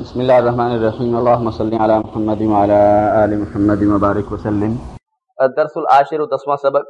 بسم اللہ الرحمن الرحیم۔ اللہم صلی علی محمد وعلی آل محمد مبارک وسلم۔ الدرس العاشر دسواں سبق۔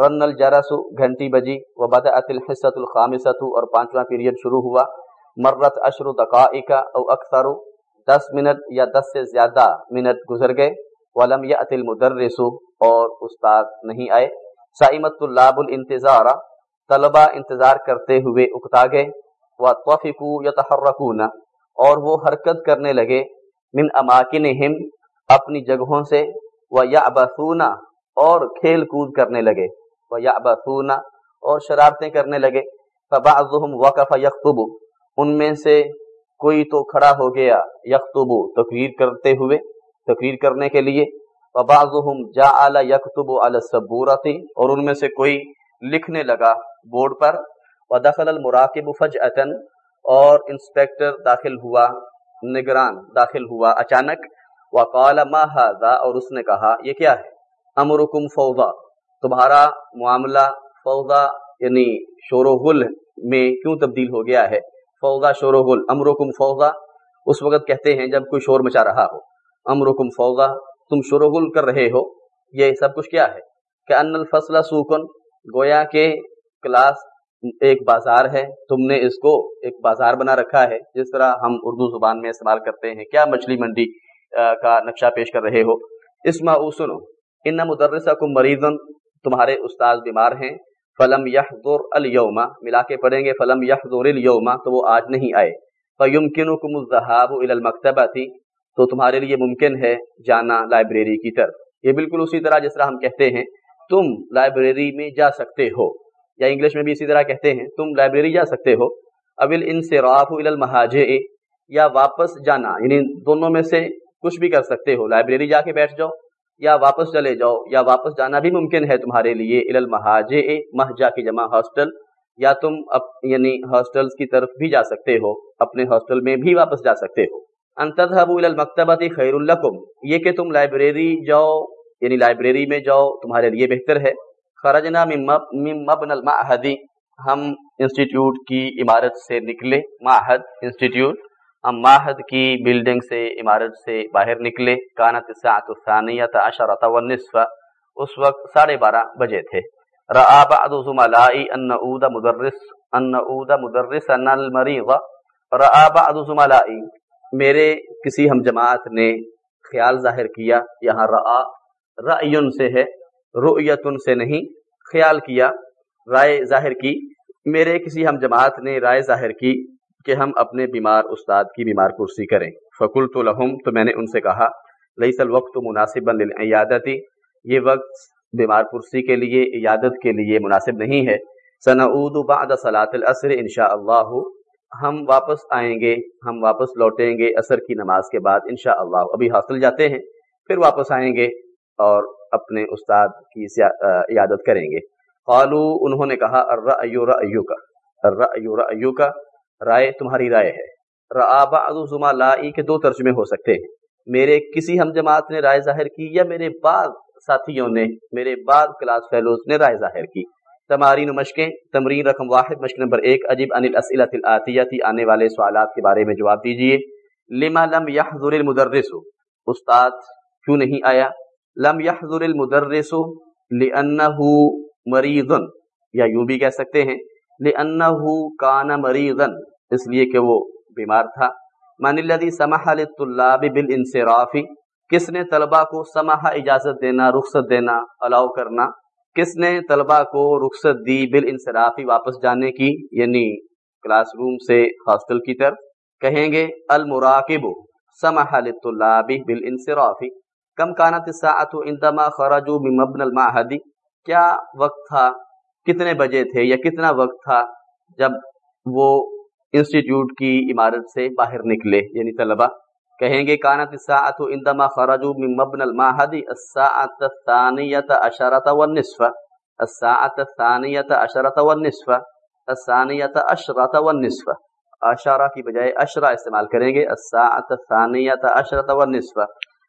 رن الجرس گھنٹی بجی۔ و بدأت الحصۃ الخامسۃ۔ اور پانچواں پیریڈ شروع ہوا۔ مرت اشر دقائق او اکثر۔ دس منٹ یا دس سے زیادہ منٹ گزر گئے۔ ولم یأت المدرس۔ اور استاد نہیں آئے۔ سائمت اللاب الانتظار۔ طلبہ انتظار کرتے ہوئے اکتا گئے۔ وطفقوا یتحرکون۔ اور وہ حرکت کرنے لگے۔ من اماکنہم اپنی جگہوں سے وہ یا اور کھیل کود کرنے لگے۔ وہ یا اور شرارتیں کرنے لگے۔ فبعضهم وقف یخطب ان میں سے کوئی تو کھڑا ہو گیا۔ یخطب تقریر کرتے ہوئے، تقریر کرنے کے لیے۔ فبعضهم جعل یکتب علی السبورۃ اور ان میں سے کوئی لکھنے لگا بورڈ پر۔ ودخل المراقب فجأة اور انسپیکٹر داخل ہوا، نگران داخل ہوا اچانک، وقال ما هذا؟ اور اس نے کہا، یہ کیا ہے؟ امرکم فوضا، تمہارا معاملہ فوضا یعنی شور و غل میں کیوں تبدیل ہو گیا ہے؟ فوضا شور و غل، امرکم فوضا۔ اس وقت کہتے ہیں، جب کوئی شور مچا رہا ہو، امرکم فوضا، تم شور و غل کر رہے ہو، یہ سب کچھ کیا ہے؟ کہ ان الفصل سوکن، گویا کے کلاس ایک بازار ہے۔ تم نے اس کو ایک بازار بنا رکھا ہے۔ جس طرح ہم اردو زبان میں استعمال کرتے ہیں۔ کیا مچھلی منڈی کا نقشہ پیش کر رہے ہو؟ اسما سنو۔ ان مدرسہ کو مریضن، تمہارے استاد بیمار ہیں۔ فلم یہ دور الوما ملا کے پڑھیں گے۔ فلم یہ دور تو وہ آج نہیں آئے۔ فیمکن کم الظہاب المکتبہ تھی تو تمہارے لیے ممکن ہے جانا لائبریری کی طرف۔ یہ بالکل اسی طرح جس طرح ہم کہتے ہیں۔ تم لائبریری میں جا سکتے ہو۔ یا انگلش میں بھی اسی طرح کہتے ہیں، تم لائبریری جا سکتے ہو۔ اول ان سے المہاج یا واپس جانا۔ یعنی دونوں میں سے کچھ بھی کر سکتے ہو۔ لائبریری جا کے بیٹھ جاؤ، یا واپس چلے جاؤ، یا واپس جانا بھی ممکن ہے تمہارے لیے۔ المہاج مہجا کی جمع ہاسٹل۔ یا تم یعنی ہاسٹلس کی طرف بھی جا سکتے ہو، اپنے ہاسٹل میں بھی واپس جا سکتے ہو۔ انتظب المکتبت خیر القم یہ کہ تم لائبریری جاؤ یعنی لائبریری میں جاؤ، تمہارے لیے بہتر ہے۔ خرجنا مبن المعہدی ہم انسٹیٹیوٹ کی عمارت سے نکلے معہد انسٹیٹیوٹ ہم معہد کی بلڈنگ سے، عمارت سے باہر نکلے. کانت ساعت الثانیت عشرت والنصف. اس وقت ساڑھے بارہ بجے تھے. رآ بعض زملائی ان نعود مدرس ان نعود مدرس ان المریض رآ بعض زملائی میرے کسی ہم جماعت نے خیال ظاہر کیا، یہاں رآ رأیون سے ہے. رؤیتن سے نہیں، خیال کیا، رائے ظاہر کی۔ میرے کسی ہم جماعت نے رائے ظاہر کی کہ ہم اپنے بیمار استاد کی بیمار کرسی کریں۔ فکل تو لہم، تو میں نے ان سے کہا لئی سل وقت مناسب عیادتی یہ وقت بیمار کرسی کے لیے، عیادت کے لیے مناسب نہیں ہے۔ سنعود بعد صلاۃ العصر انشاء اللہ ہم واپس آئیں گے، ہم واپس لوٹیں گے عصر کی نماز کے بعد انشاء اللہ ابھی حاصل جاتے ہیں، پھر واپس آئیں گے اور اپنے استاد کی عیادت کریں گے۔ قالو، انہوں نے کہا ارو ریو کا ارو کا رائے تمہاری رائے ہے۔ رآبا لائی کے دو ترجمے ہو سکتے ہیں۔ میرے کسی ہم جماعت نے رائے ظاہر کی یا میرے بعض ساتھیوں نے، میرے بعض کلاس فیلوز نے رائے ظاہر کی۔ تمارین و مشقیں، تمرین رقم واحد، مشق نمبر ایک، عجیب ان الاسئلۃ الاتیتی آنے والے سوالات کے بارے میں جواب دیجیے۔ لما لم یحضر المدرس؟ استاد کیوں نہیں آیا؟ لم يحضر المدرس لانه مريض. یا یوں بھی کہہ سکتے ہیں لانه كان مريضا، اس لیے کہ وہ بیمار تھا. من الذي سمح للطلاب بالانصراف، کس نے طلبہ کو سمح اجازت دینا، رخصت دینا الاؤ کرنا؟ کس نے طلبہ کو رخصت دی بالانصراف واپس جانے کی؟ یعنی کلاس روم سے ہاسٹل کی طرف. کہیں گے، المراقب سمح للطلاب بالانصراف. کم کانت ساعت انتما خراجو مبن المعہدی کیا وقت تھا؟ کتنے بجے تھے یا کتنا وقت تھا جب وہ انسٹیٹیوٹ کی عمارت سے باہر نکلے؟ یعنی طلبہ کہیں گے کانت ساعت انتما خراجو مبن المعہدی الساعت الثانیت اشرت والنصف. الساعت الثانیت اشرت والنصف. الثانیت اشرت والنصف. اشارہ کی بجائے اشرہ استعمال کریں گے. الساعت الثانیت اشرت والنصف.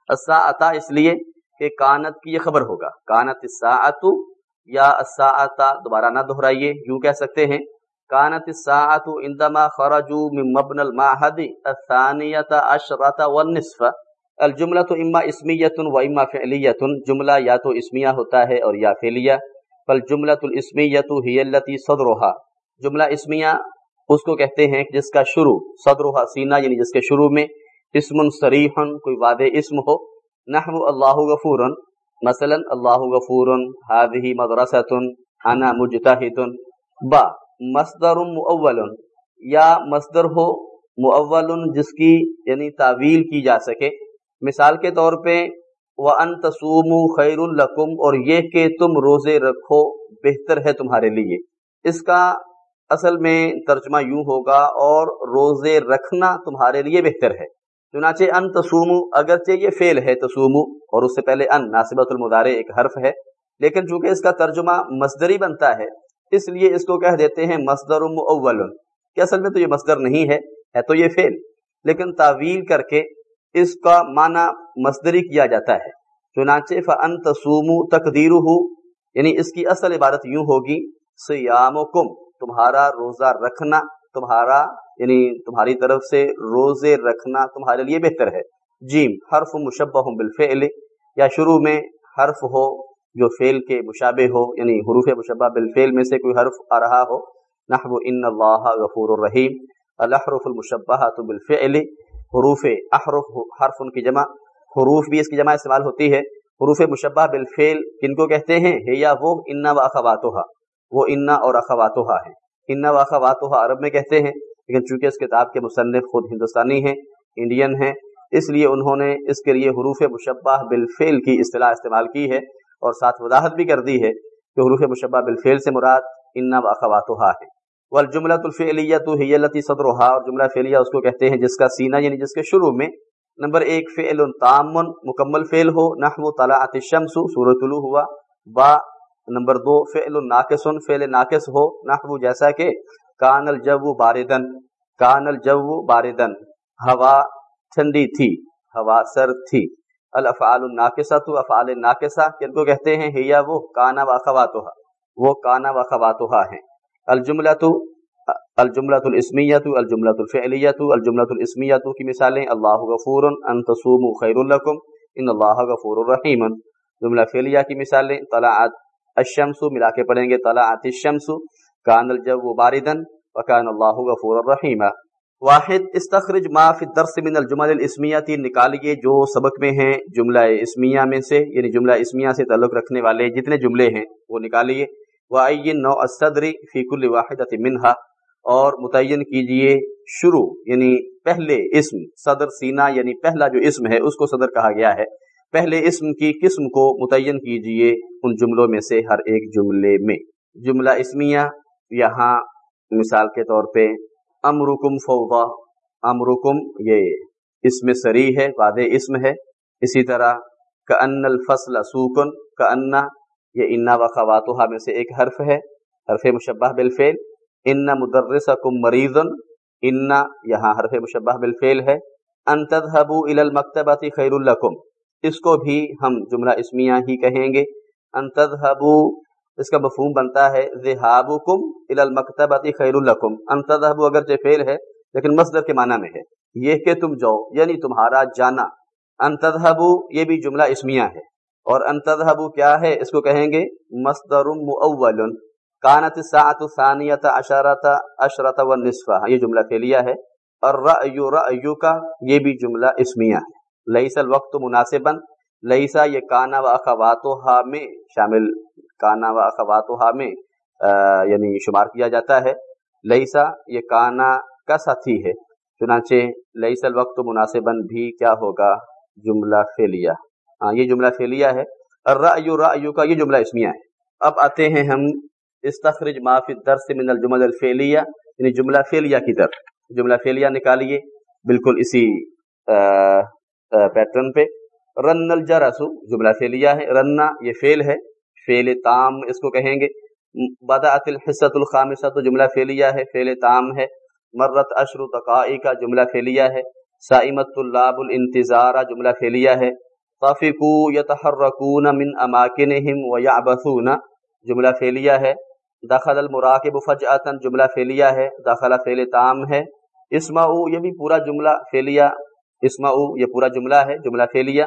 اسا اس لیے کہ کانت کی یہ خبر ہوگا۔ کانت الساعت یا اسا دوبارہ نہ دہرائیے، یوں کہہ سکتے ہیں۔ كانت الساعة عندما خرجوا من مبنى المعهد الثانية عشرة والنصف۔ الجملة اما اسمیت و اما فعلیت جملہ یا تو اسمیہ ہوتا ہے اور یا فعلیہ فالجملة الاسمیت هي التي صدرها۔ جملہ اسمیہ اس کو کہتے ہیں جس کا شروع، صدرها سینہ یعنی جس کے شروع میں اسم صریح کوئی واضح اسم ہو۔ نحو اللہ غفور مثلا اللہ غفور هذه مدرسة انا مجتہد با، مصدر مؤول یا مصدر ہو مؤول جس کی یعنی تعویل کی جا سکے۔ مثال کے طور پہ وہ ان تسوم خیر القم اور یہ کہ تم روزے رکھو، بہتر ہے تمہارے لیے۔ اس کا اصل میں ترجمہ یوں ہوگا، اور روزے رکھنا تمہارے لیے بہتر ہے۔ چنانچہ ان تسوم اگرچہ یہ فعل ہے تسوم اور اس سے پہلے ان ناصبت المدارے ایک حرف ہے، لیکن چونکہ اس کا ترجمہ مصدری بنتا ہے، اس لیے اس کو کہہ دیتے ہیں مصدر مؤول۔ کہ اصل میں تو یہ مصدر نہیں ہے ہے تو یہ فعل۔ لیکن تعویل کر کے اس کا معنی مصدری کیا جاتا ہے۔ چنانچہ فن تصوم تقدیر یعنی اس کی اصل عبارت یوں ہوگی سیام تمہارا روزہ رکھنا، تمہارا یعنی تمہاری طرف سے روزے رکھنا تمہارے لیے بہتر ہے۔ جیم، حرف مشبہ بالفعل، یا شروع میں حرف ہو جو فعل کے مشابہ ہو یعنی حروف مشبہ بالفعل میں سے کوئی حرف آ رہا ہو۔ نحو ان اللہ غفور الرحیم۔ الحرف المشبہ تو بالفعل، حروف احرف، حرف ان کی جمع، حروف بھی اس کی جمع استعمال ہوتی ہے۔ حروف مشبہ بالفعل کن کو کہتے ہیں؟ ہے یا وہ؟ انا و اخواتوہا وہ انا اور اخواتوہا ہیں۔ انا و اخواتوہا عرب میں کہتے ہیں۔ لیکن چونکہ اس کتاب کے مصنف خود ہندوستانی ہیں انڈین ہیں، اس لیے انہوں نے اس کے لیے حروف مشبہ بالفعل کی اصطلاح استعمال کی ہے اور ساتھ وضاحت بھی کر دی ہے کہ حروف مشبہ بالفعل سے مراد انا و اخواتها ہے۔ والجملۃ الفعلیۃ هي التي صدرها اور جملہ فعلیہ اس کو کہتے ہیں جس کا سینہ یعنی جس کے شروع میں نمبر ایک فعل تام مکمل فعل ہو، نحو طلعت الشمس سورۃ طلوع ہوا با، نمبر دو فعل ناقص فعل ناقص ہو، نحو جیسا کہ کان الجو باردن کان الجو باردن، ہوا ٹھنڈی تھی، ہوا سرد تھی۔ الافعال الناقصہ تو افعال ناقصہ کن کو کہتے ہیں؟ ہیا وہ کانا و اخواتها وہ کانا و اخواتها ہیں۔ الجملۃ الجملۃ الاسمیۃ، الجملۃ الفعلیۃ، الجملۃ الاسمیۃ کی مثالیں، اللہ غفور ان تصوموا خیر لكم ان اللہ غفور الرحیم جملہ فعلیہ کی مثالیں، طلعت الشمس ملا کے پڑھیں گے، طلعت الشمس کان الجو باردا وکان اللہ غفور الرحیم واحد، استخرج ما فی الدرس من الجمل الاسمیہ نکالیے جو سبق میں ہیں، جملہ اسمیہ میں سے یعنی جملہ اسمیہ سے تعلق رکھنے والے جتنے جملے ہیں، وہ نکالیے وعین نو الصدر فی کل واحدۃ منہا۔ اور متعین کیجیے شروع یعنی پہلے اسم، صدر سینہ یعنی پہلا جو اسم ہے، اس کو صدر کہا گیا ہے۔ پہلے اسم کی قسم کو متعین کیجیے ان جملوں میں سے ہر ایک جملے میں۔ جملہ اسمیہ یہاں مثال کے طور پہ امرکم فوضا، امرکم یہ اسم سری ہے، واضح اسم ہے۔ اسی طرح کا ان الفصل سوکن کا انا یہ انا و خواتوہا میں سے ایک حرف ہے، حرف مشبہ بالفعل۔ ان مدرس کم مریض انا یہاں حرف مشبہ بالفعل ہے۔ ان تذهبوا الى المکتبۃ خیر لکم اس کو بھی ہم جملہ اسمیہ ہی کہیں گے۔ ان تذهبوا اس کا مفہوم بنتا ہے ذہابکم الی المکتبۃ خیر لکم ان تذهبوا اگرچہ فعل ہے، لیکن مصدر کے معنی میں ہے۔ یہ کہ تم جاؤ یعنی تمہارا جانا۔ ان تذهبوا، یہ بھی جملہ اسمیہ ہے۔ اور ان تذهبوا کیا ہے؟ اس کو کہیں گے، مصدر مؤول۔ کانت الساعه الثانیه عشرۃ عشرۃ والنصف۔ یہ جملہ فعلیہ ہے۔ اور رأی رأی کا یہ بھی جملہ اسمیہ ہے۔ لیس الوقت مناسبا، لیسا یہ کانا و اخواتها میں شامل۔ کانا و اخواتها میں یعنی شمار کیا جاتا ہے۔ لئیسا یہ کانا کا ساتھی ہے۔ چنانچہ لئیس الوقت مناسباً بھی کیا ہوگا؟ جملہ فیلیا ہاں یہ جملہ فیلیا ہے۔ الرأیو رأیو کا یہ جملہ اسمیہ ہے۔ اب آتے ہیں ہم، استخرج ما فی الدرس من الجمل الفیلیہ یعنی جملہ فیلیا کی طرف۔ جملہ فیلیا نکالیے بالکل اسی پیٹرن پہ۔ رن الجرس، جملہ فیلیا ہے۔ رننا یہ فیل ہے۔ فعل تام اس کو کہیں گے۔ بدعت الحصۃ الخامسہ تو جملہ فعلیہ ہے، فعل تام ہے۔ مرت اشر تقائی کا جملہ فعلیہ ہے۔ سائمت اللاب الانتظار، جملہ فعلیہ ہے۔ طفقو یتحرکون من اماکنہم ویعبثون، جملہ فعلیہ ہے۔ داخل المراکب فجعتن جملہ فیلیہ ہے۔ داخلہ فیل تام ہے۔ اسما یہ بھی پورا جملہ فیلیہ اسما یہ پورا جملہ ہے، جملہ فیلیہ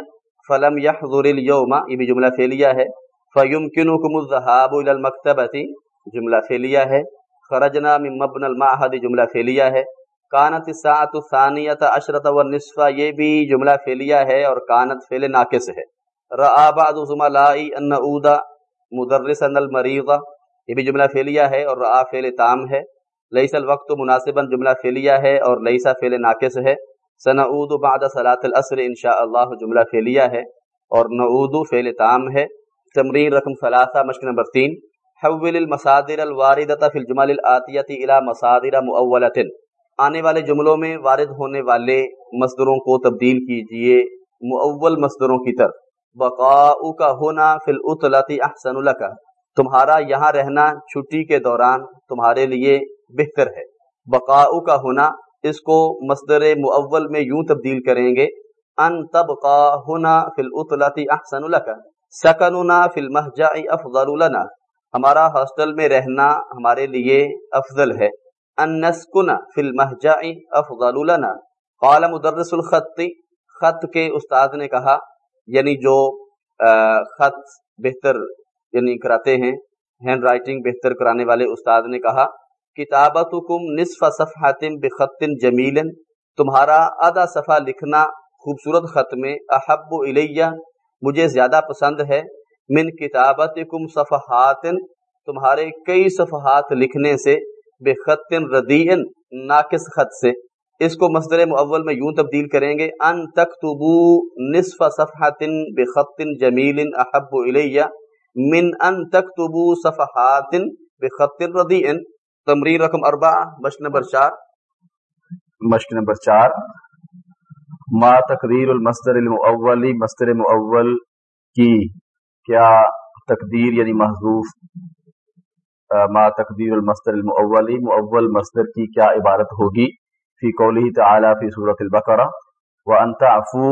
فلم یحضر اليوم، یہ بھی جملہ فیلیہ ہے۔ فیمکنکم الذهاب الى المکتبۃ جملہ فیلیہ ہے۔ خرجنا من مبن المعهد، جملہ فیلیہ ہے۔ کانت الساعت الثانیۃ عشرۃ والنصف، یہ بھی جملہ فیلیہ ہے اور کانت فعل ناقص ہے۔ رآ بعض زملائی ان اودا مدرسا المریض یہ بھی جملہ فعلیہ ہے اور رآ فعل تام ہے۔ لئیس الوقت مناسبا، جملہ فعلیہ ہے اور لئیسا فعل ناقص ہے۔ سنعود بعد صلاة العصر، انشاءاللہ جملہ فعلیہ ہے اور نعود فعل تام ہے۔ تمرین رقم ثلاثہ، مشق نمبر تین۔ حول المصادر الواردت فی الجمال الاتیت الى مصادر مؤولت آنے والے جملوں میں وارد ہونے والے مصدروں کو تبدیل کیجیے مؤول مصدروں کی طرف۔ بقاؤ کا ہونا فی الاطلت احسن لکا تمہارا یہاں رہنا چھٹی کے دوران تمہارے لیے بہتر ہے۔ بقاؤ کا ہونا اس کو مصدر معول میں یوں تبدیل کریں گے۔ ان تبقا ہونا فی الاطلت احسن لکا سکننا فی المحجع افضل لنا۔ ہمارا ہاسٹل میں رہنا ہمارے لیے افضل ہے۔ ان نسکن فی المحجع افضل لنا۔ قال مدرس الخط، خط کے استاد نے کہا یعنی جو خط بہتر یعنی کراتے ہیں، ہینڈ رائٹنگ بہتر کرانے والے استاد نے کہا، کتابتکم نصف صفحات بخط جمیل تمہارا آدھا صفحہ لکھنا خوبصورت خط میں، احب الیہ مجھے زیادہ پسند ہے من کتابتکم صفحات تمہارے کئی صفحات لکھنے سے بخط ردیئن، ناقص خط سے۔ اس کو مصدر معول میں یوں تبدیل کریں گے، ان تکتبو نصف صفحات بخط جمیل احب الیہ، من ان تکتبو صفحات بخط ردیئن۔ تمرین رقم اربع مشق نمبر چار۔ مشق نمبر چار۔ ما تقدیر المصدر المعولی مصدر معول کی کیا تقدیر یعنی محضوف ما تقدیر المصدر المعولی معول مصدر کی کیا عبارت ہوگی؟ فی قولی تعالی فی سورة البقرہ وانت عفو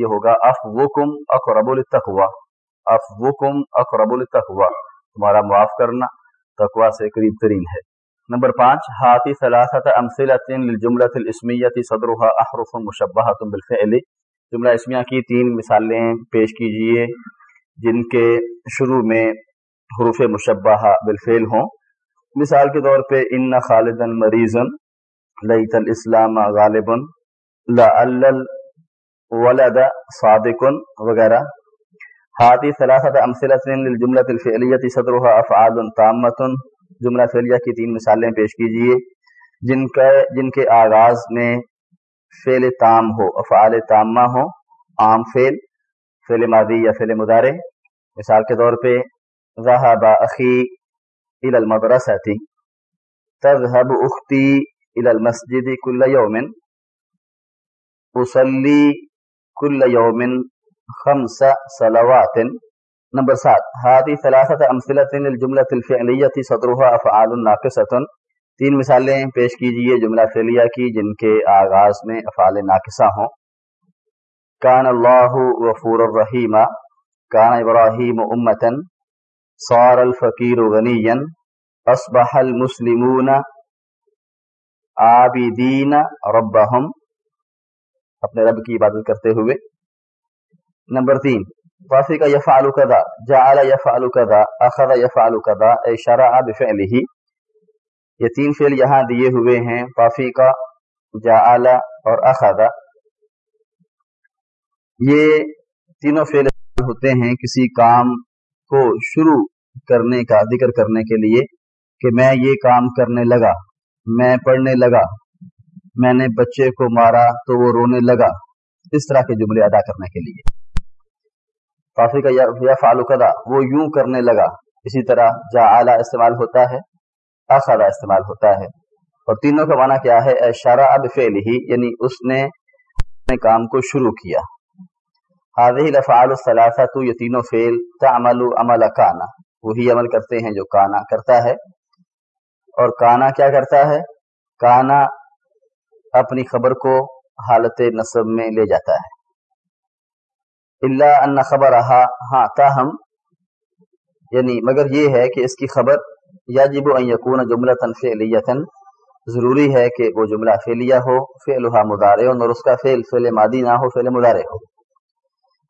یہ ہوگا افوکم اقرب للتقوی افوکم اقرب التقوا تمہارا معاف کرنا تقوا سے قریب ترین ہے۔ نمبر پانچ، ہاتھی ثلاثت امثلت للجملت الاسمیت صدرها احرف مشبہت بالفعل۔ جملہ اسمیہ کی تین مثالیں پیش کیجیے جن کے شروع میں حروف مشبہ بالفعل ہوں۔ مثال کے طور پہ، ان خالدا مریضا لیت الاسلام غالبا لعل ولد صادق وغیرہ۔ ہاتھی ثلاثت امثلت للجملت الفعلیت صدرها افعال تامت جملہ فعلیہ کی تین مثالیں پیش کیجیے، جن کا جن کے آغاز میں فعل تام ہو، افعال تامہ ہو، عام فعل فعل ماضی یا فعل مدارے مثال کے طور پہ ذهب اخی الى المدرسة تذهب اختی الى المسجد كل يوم اصلي كل يوم خمس صلوات۔ نمبر سات هذه ثلاثة أمثلة للجملة الفعلية صدرها أفعال تین مثالیں پیش کیجیے، جملہ فعلیہ کی، جن کے آغاز میں افعال ناقصہ ہوں. کان اللہ غفور الرحیم. کان ابراہیم امتا صار الفقیر غنیا. اصبح المسلمون عابدین ربهم. اپنے رب کی عبادت کرتے ہوئے. نمبر تین. فافی کا یفعل کذا، جعل یفعل کذا، اخذ یفعل کذا، اے شرع بفعله یہ تین فعل یہاں دیے ہوئے ہیں فافی کا، جعل اور اخذ۔ یہ تینوں فعل ہوتے ہیں کسی کام کو شروع کرنے کا، ذکر کرنے کے لیے کہ میں یہ کام کرنے لگا، میں پڑھنے لگا، میں نے بچے کو مارا تو وہ رونے لگا، اس طرح کے جملے ادا کرنے کے لیے۔ کافی کا یا فالو کدا وہ یوں کرنے لگا۔ اسی طرح جا اعلیٰ استعمال ہوتا ہے اخلا استعمال ہوتا ہے۔ اور تینوں کا معنی کیا ہے؟ اشارہ اب فیل ہی یعنی اس نے اپنے کام کو شروع کیا۔ حاضی لفعال الثلاثہ تو یہ تینوں فیل تعمل عمل کانا۔ وہی عمل کرتے ہیں جو کانا کرتا ہے۔ اور کانا کیا کرتا ہے؟ کانا اپنی خبر کو حالت نصب میں لے جاتا ہے۔ اللہ ان خبر رہا ہاں تاہم یعنی مگر یہ ہے کہ اس کی خبر یجب ان یکون جملۃ فعلیتا، ضروری ہے کہ وہ جملہ فعلیہ ہو، فعلها مضارع اور اس کا فعل فعل ماضی نہ ہو، فعل مضارع ہو۔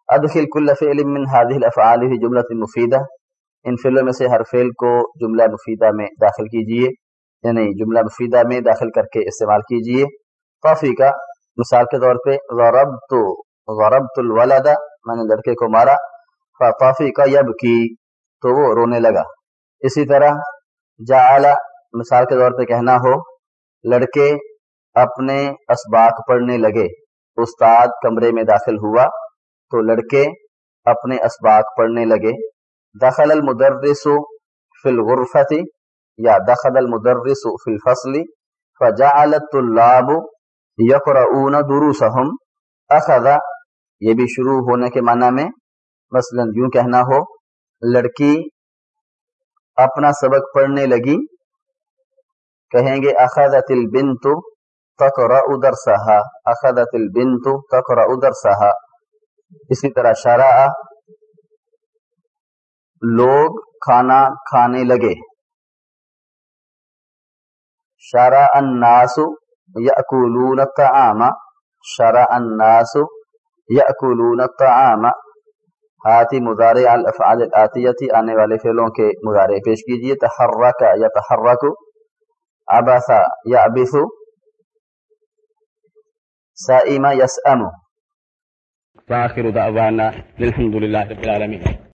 ادخل کل فعل من هذه الافعال في جملۃ مفیدہ، ان فعلوں میں سے ہر فعل کو جملہ مفیدہ میں داخل کیجیے یعنی جملہ مفیدہ میں داخل کر کے استعمال کیجیے۔ توفی کا مثال کے طور پہ ضربت ضربت الولد میں نے لڑکے کو مارا فافی کا یب کی، تو وہ رونے لگا۔ اسی طرح جعل مثال کے طور پہ کہنا ہو، لڑکے اپنے اسباق پڑھنے لگے، استاد کمرے میں داخل ہوا، تو لڑکے اپنے اسباق پڑھنے لگے۔ دخل المدرس فی الغرفت یا دخل المدرس فی الفصل فجعل الطلاب یقرؤون دروسهم اخذ یہ بھی شروع ہونے کے معنی میں مثلا یوں کہنا ہو، لڑکی اپنا سبق پڑھنے لگی، کہیں گے، اخذت البنت تقرا ادر سہا اخذت البنت تقرا ادر سہا اسی طرح شرع، لوگ کھانا کھانے لگے۔ شرع الناس یاکلون الطعام، شرع الناس یاکلون الطعام۔ آتی مضارع الافعال الاتیتی آنے والے فعلوں کے مضارع پیش کیجیے۔ تحرک یا تحرک عبث یا يعبث سائم یسأم۔ فآخر دعوانا للحمد لله رب العالمين